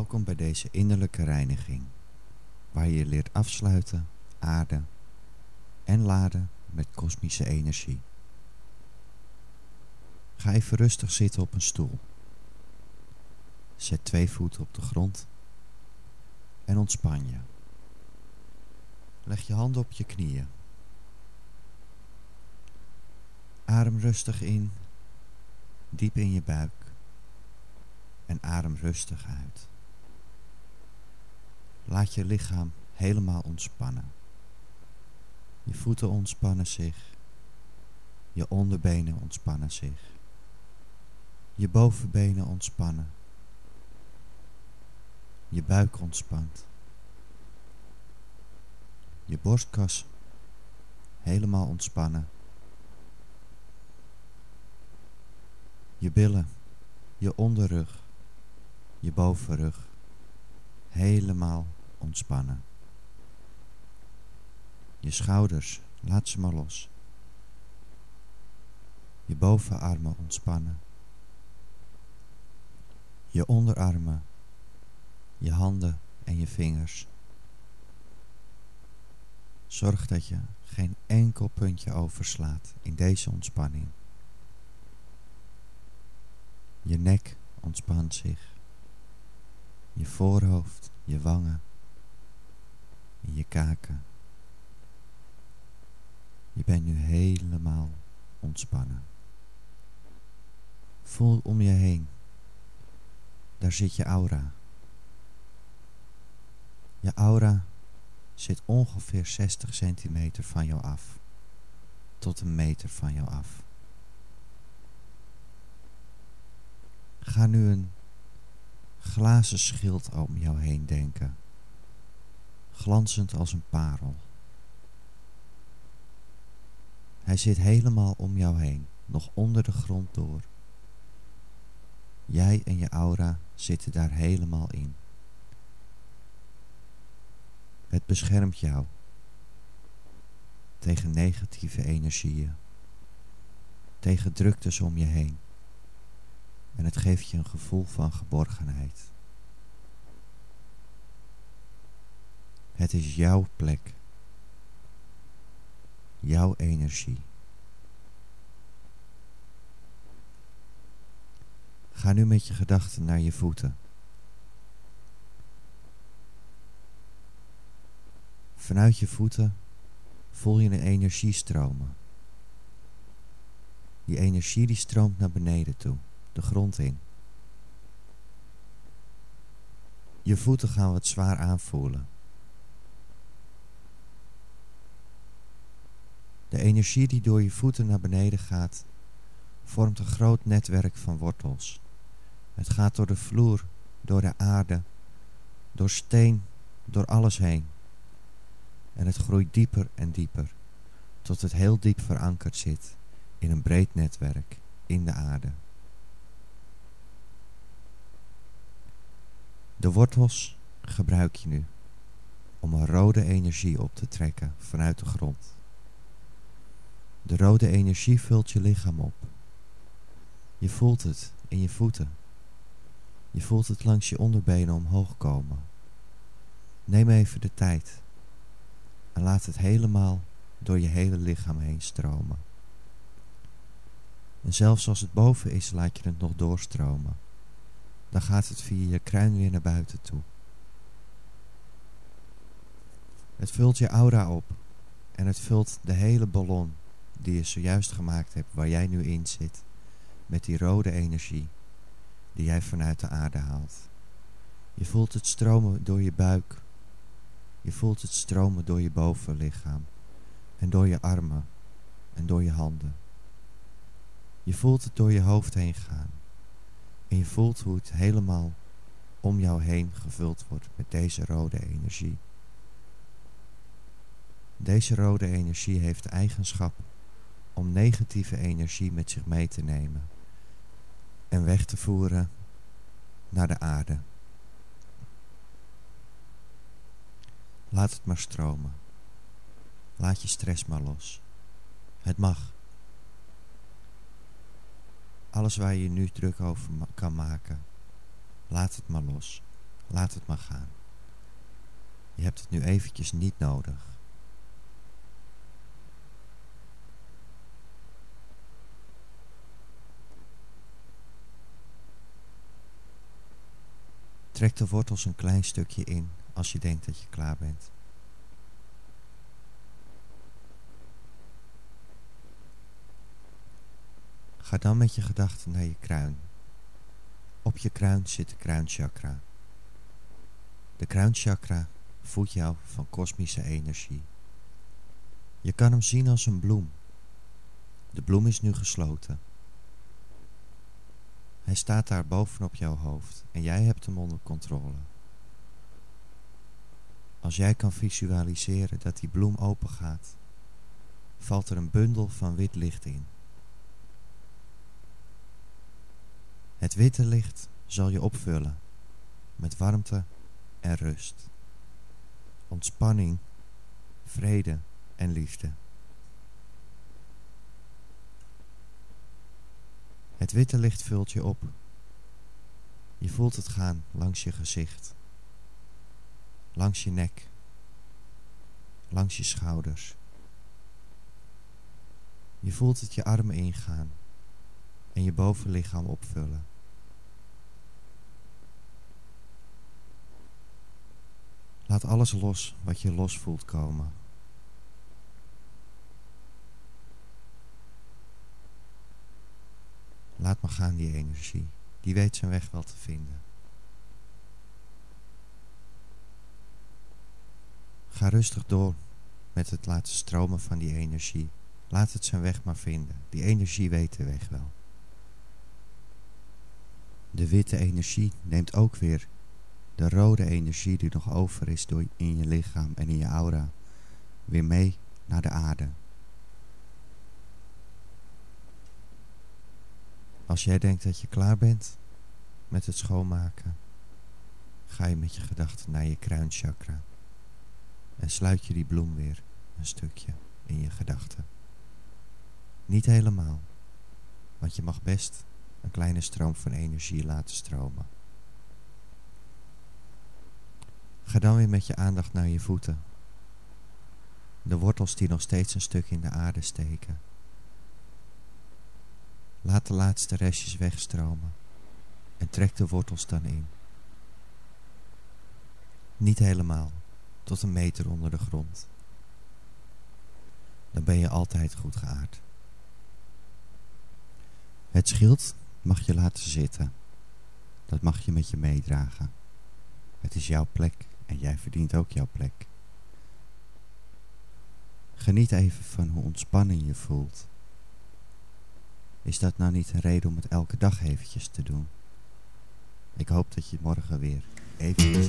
Welkom bij deze innerlijke reiniging, waar je leert afsluiten, aarden en laden met kosmische energie. Ga even rustig zitten op een stoel. Zet twee voeten op de grond en ontspan je. Leg je handen op je knieën. Adem rustig in, diep in je buik en adem rustig uit. Laat je lichaam helemaal ontspannen. Je voeten ontspannen zich. Je onderbenen ontspannen zich. Je bovenbenen ontspannen. Je buik ontspant. Je borstkas helemaal ontspannen. Je billen, je onderrug, je bovenrug helemaal ontspannen. Je schouders, laat ze maar los. Je bovenarmen ontspannen. Je onderarmen, je handen en je vingers. Zorg dat je geen enkel puntje overslaat in deze ontspanning. Je nek ontspant zich. Je voorhoofd, je wangen, in je kaken. Je bent nu helemaal ontspannen. Voel om je heen. Daar zit je aura. Je aura zit ongeveer 60 centimeter van jou af. Tot een meter van jou af. Ga nu een glazen schild om jou heen denken glanzend als een parel. Hij zit helemaal om jou heen, nog onder de grond door. Jij en je aura zitten daar helemaal in. Het beschermt jou tegen negatieve energieën, tegen druktes om je heen. En het geeft je een gevoel van geborgenheid. Het is jouw plek. Jouw energie. Ga nu met je gedachten naar je voeten. Vanuit je voeten voel je een energie stromen. Die energie die stroomt naar beneden toe, de grond in. Je voeten gaan wat zwaar aanvoelen. De energie die door je voeten naar beneden gaat, vormt een groot netwerk van wortels. Het gaat door de vloer, door de aarde, door steen, door alles heen. En het groeit dieper en dieper, tot het heel diep verankerd zit in een breed netwerk in de aarde. De wortels gebruik je nu om een rode energie op te trekken vanuit de grond. De rode energie vult je lichaam op. Je voelt het in je voeten. Je voelt het langs je onderbenen omhoog komen. Neem even de tijd en laat het helemaal door je hele lichaam heen stromen. En zelfs als het boven is, laat je het nog doorstromen. Dan gaat het via je kruin weer naar buiten toe. Het vult je aura op en het vult de hele ballon die je zojuist gemaakt hebt, waar jij nu in zit, met die rode energie die jij vanuit de aarde haalt. Je voelt het stromen door je buik. Je voelt het stromen door je bovenlichaam en door je armen en door je handen. Je voelt het door je hoofd heen gaan. En je voelt hoe het helemaal om jou heen gevuld wordt met deze rode energie. Deze rode energie heeft de eigenschap om negatieve energie met zich mee te nemen en weg te voeren naar de aarde. Laat het maar stromen. Laat je stress maar los. Het mag. Alles waar je nu druk over kan maken, laat het maar los. Laat het maar gaan. Je hebt het nu eventjes niet nodig. Trek de wortels een klein stukje in als je denkt dat je klaar bent. Ga dan met je gedachten naar je kruin. Op je kruin zit de kruinchakra. De kruinchakra voedt jou van kosmische energie. Je kan hem zien als een bloem. De bloem is nu gesloten. Hij staat daar bovenop jouw hoofd en jij hebt hem onder controle. Als jij kan visualiseren dat die bloem open gaat, valt er een bundel van wit licht in. Het witte licht zal je opvullen met warmte en rust, ontspanning, vrede en liefde. Het witte licht vult je op. Je voelt het gaan langs je gezicht, langs je nek, langs je schouders. Je voelt het je armen ingaan en je bovenlichaam opvullen. Laat alles los wat je los voelt komen. Laat maar gaan die energie. Die weet zijn weg wel te vinden. Ga rustig door met het laten stromen van die energie. Laat het zijn weg maar vinden. Die energie weet de weg wel. De witte energie neemt ook weer de rode energie die nog over is in je lichaam en in je aura weer mee naar de aarde. Als jij denkt dat je klaar bent met het schoonmaken, ga je met je gedachten naar je kruinchakra en sluit je die bloem weer een stukje in je gedachten. Niet helemaal, want je mag best een kleine stroom van energie laten stromen. Ga dan weer met je aandacht naar je voeten. De wortels die nog steeds een stuk in de aarde steken. Laat de laatste restjes wegstromen en trek de wortels dan in. Niet helemaal, tot een meter onder de grond. Dan ben je altijd goed geaard. Het schild mag je laten zitten. Dat mag je met je meedragen. Het is jouw plek en jij verdient ook jouw plek. Geniet even van hoe ontspanning je voelt. Is dat nou niet een reden om het elke dag eventjes te doen? Ik hoop dat je morgen weer eventjes...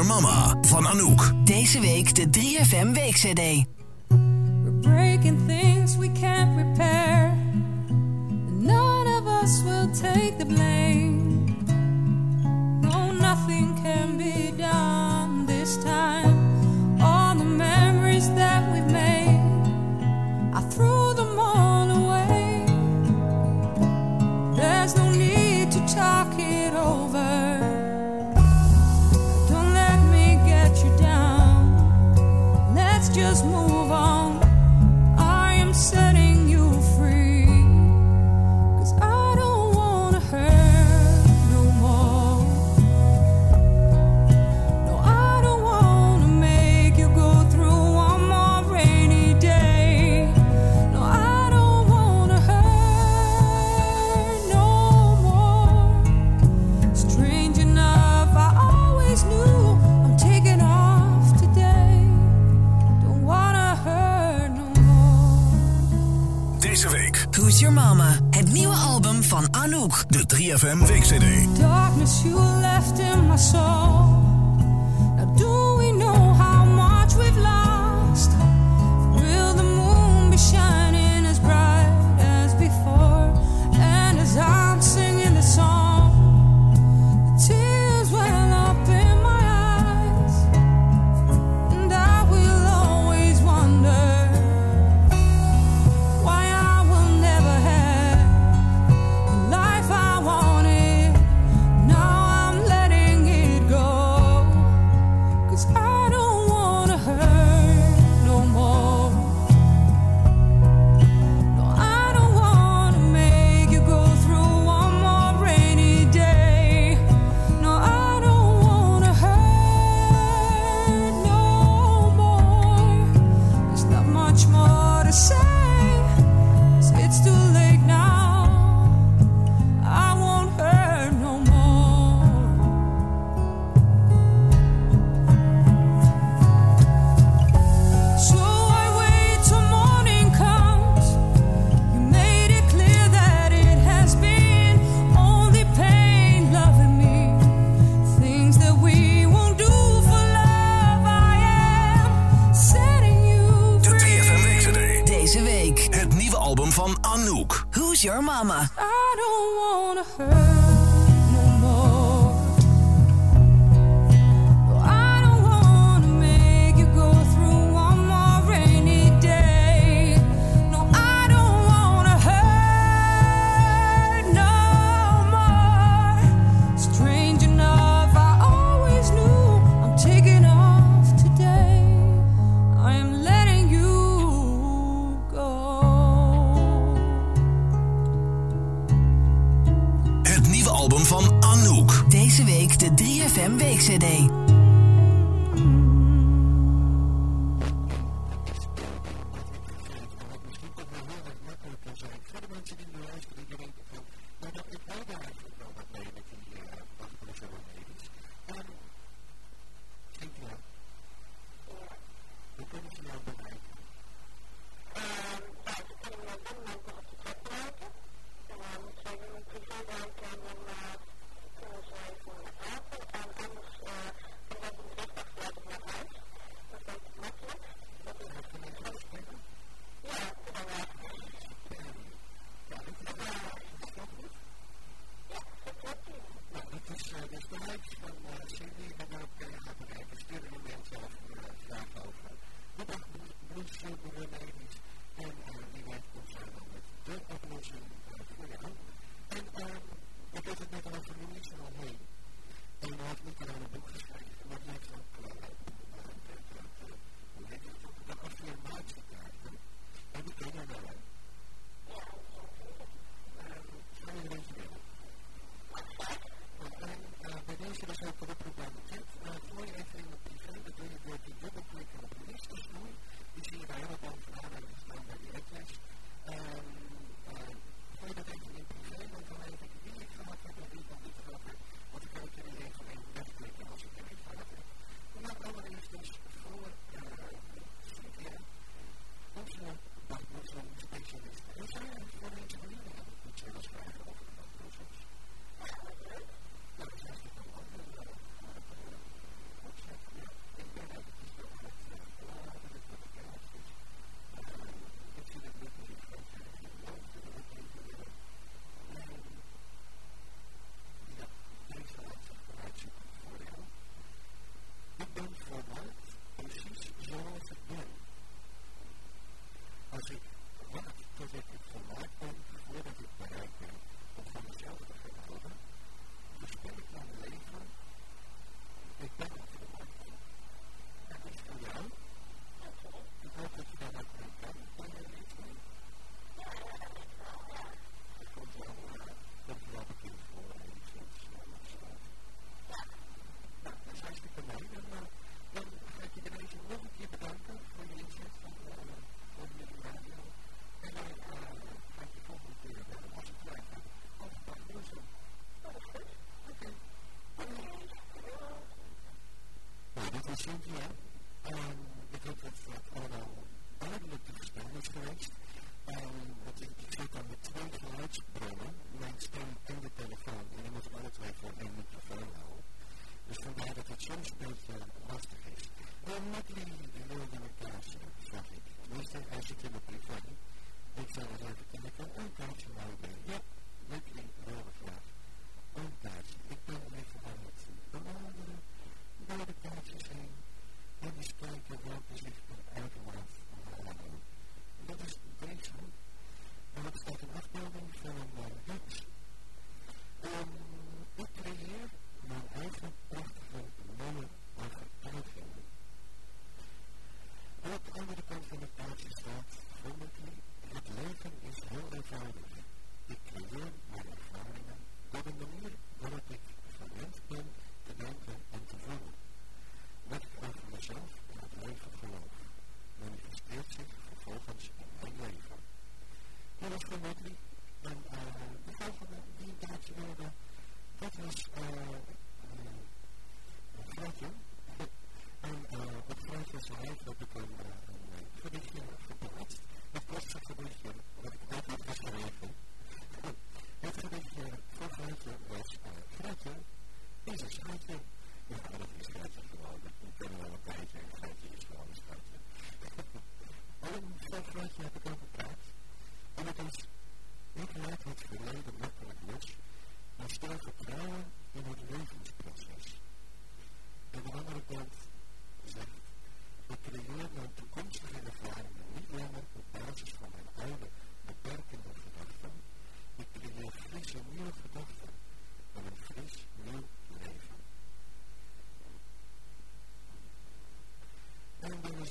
Mama van Anouk. Deze week de 3FM Week CD. Cynthia.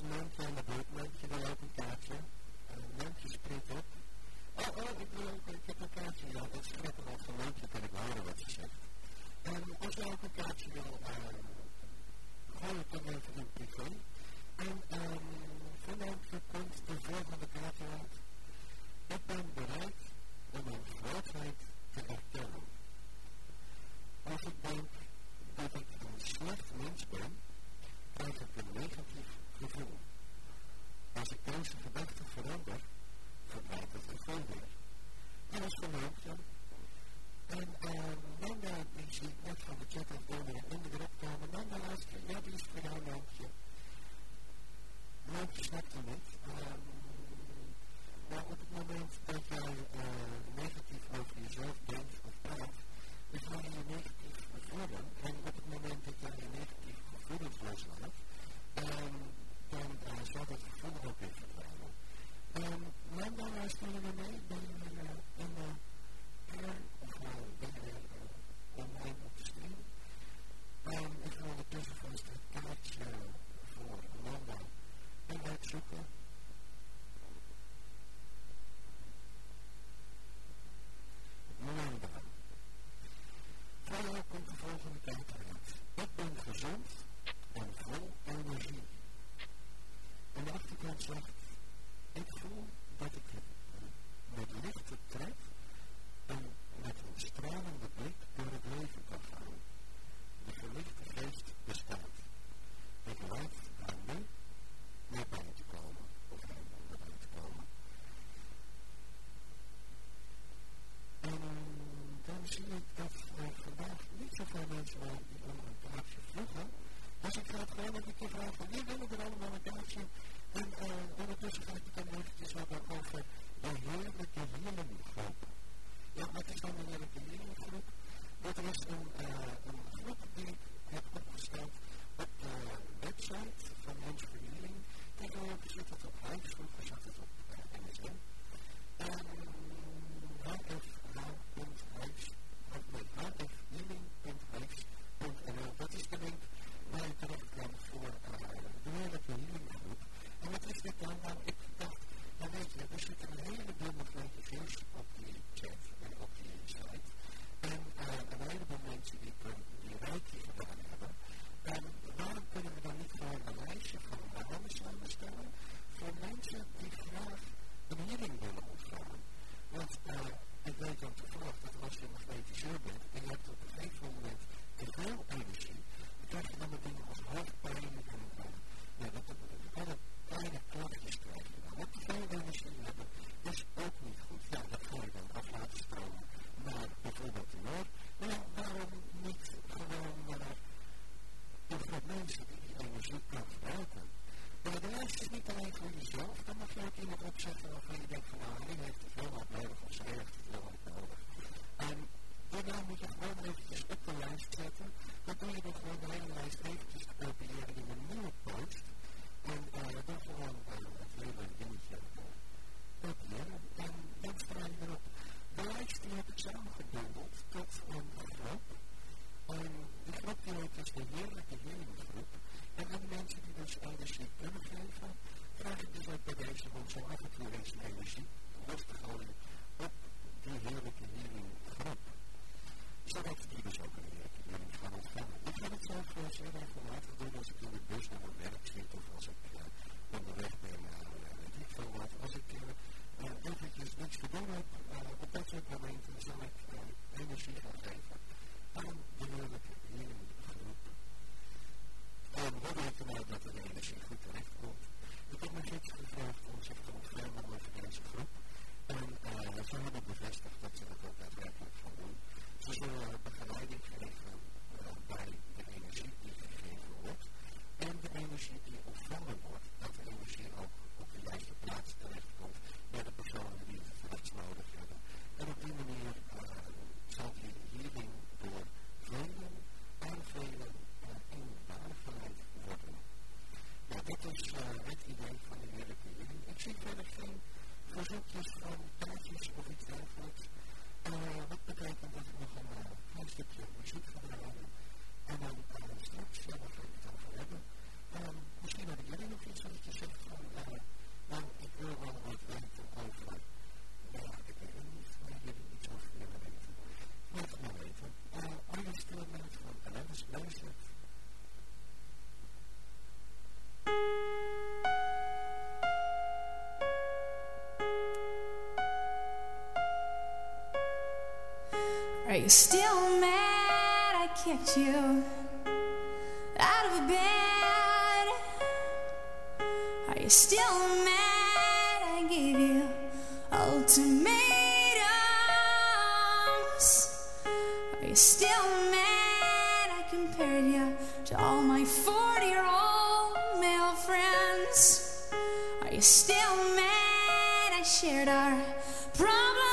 En is eh, het idee van de European. Ik zie verder geen verzoekjes van plaatjes of iets dergelijks. Uh, wat betekent dat ik nog een klein stukje muziek ga draaien. En dan eh, straks, ja, waar ga ik het over hebben? misschien hebben jullie nog iets wat je zegt still mad I kicked you out of bed? Are you still mad I gave you ultimatums? Are you still mad I compared you to all my 40 year old male friends? Are you still mad I shared our problems?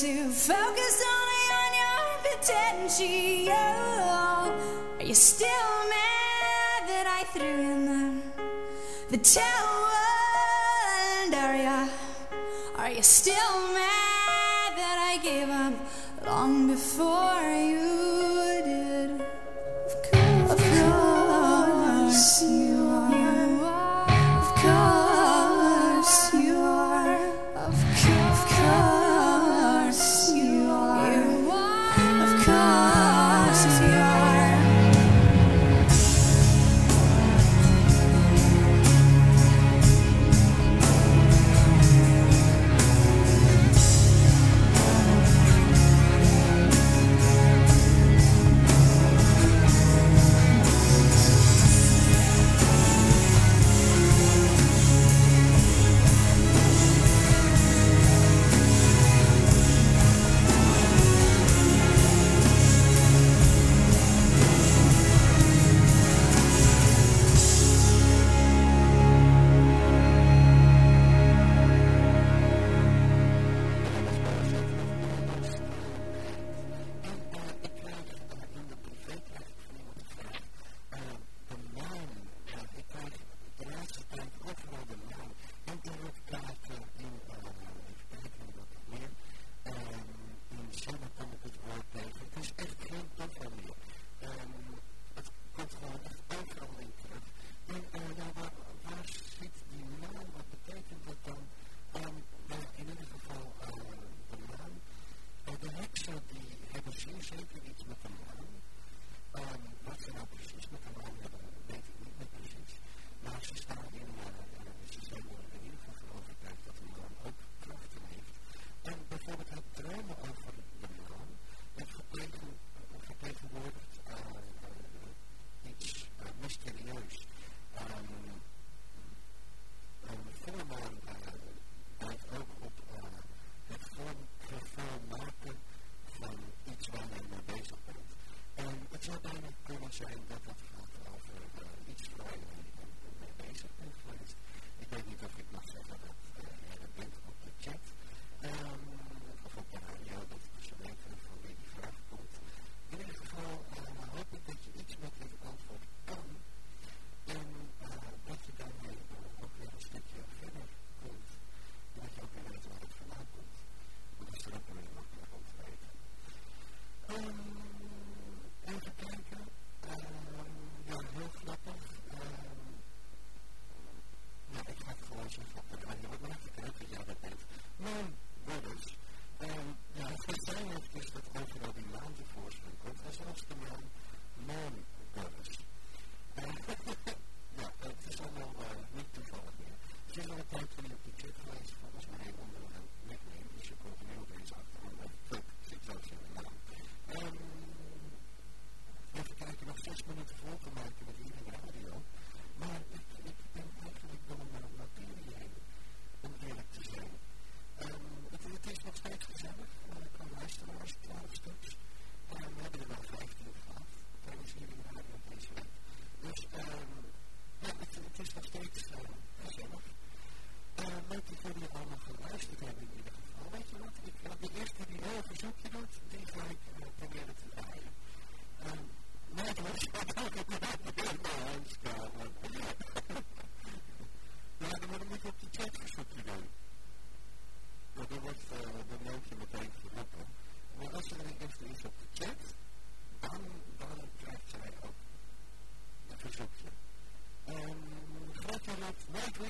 to focus only on your potential. Are you still mad that I threw in the the towel?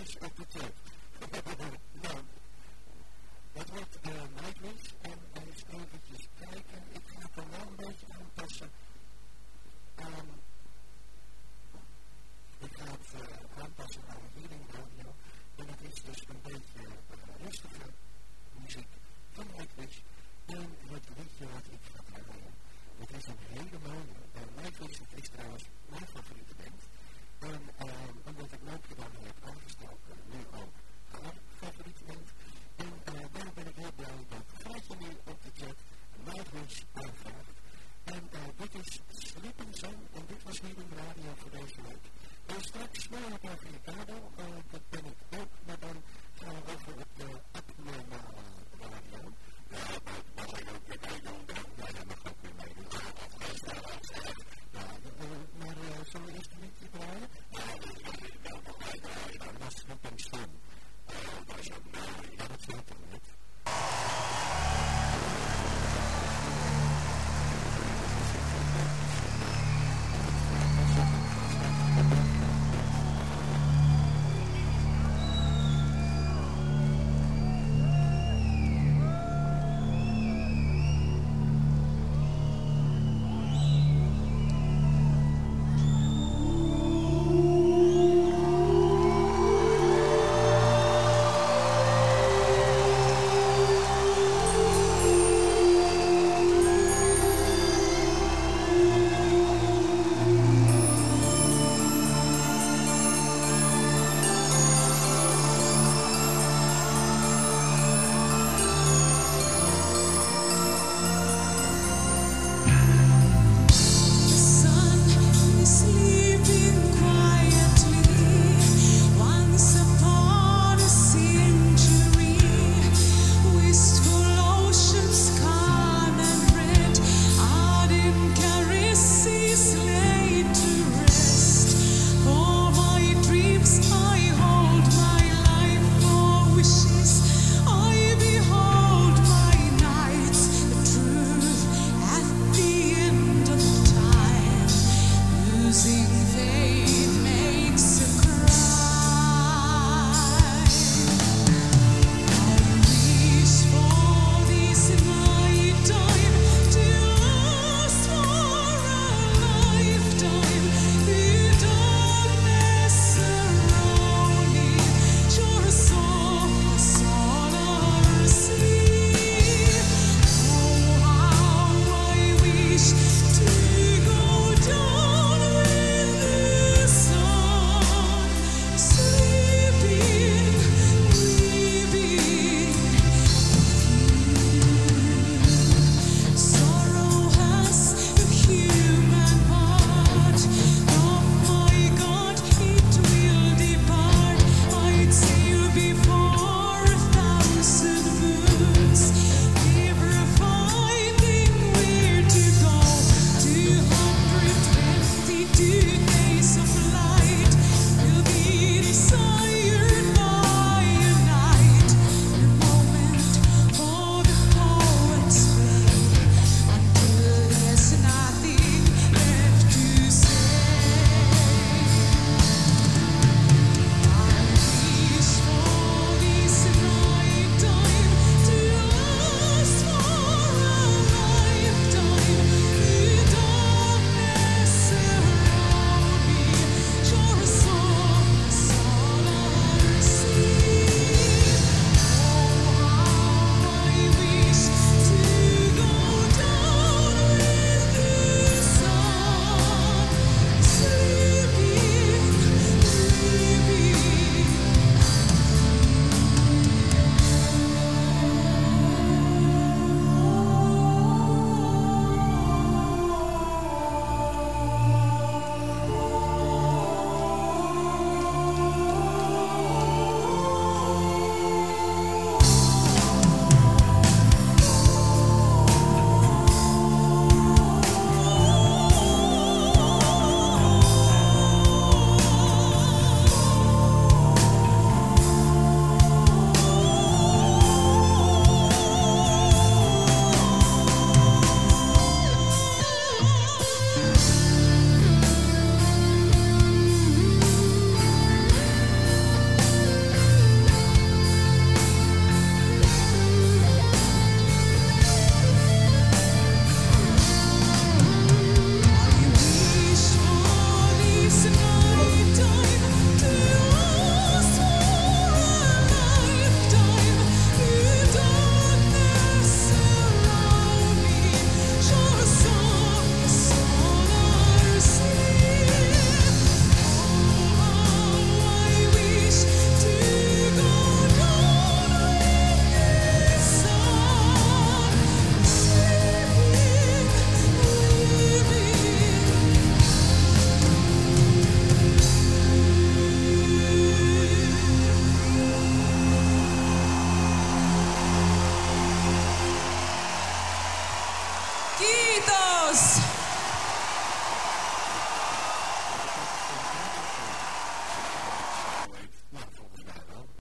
Ich habe bitte.